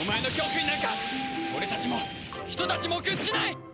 お前の恐怖になんか俺たちも人たちも屈しない。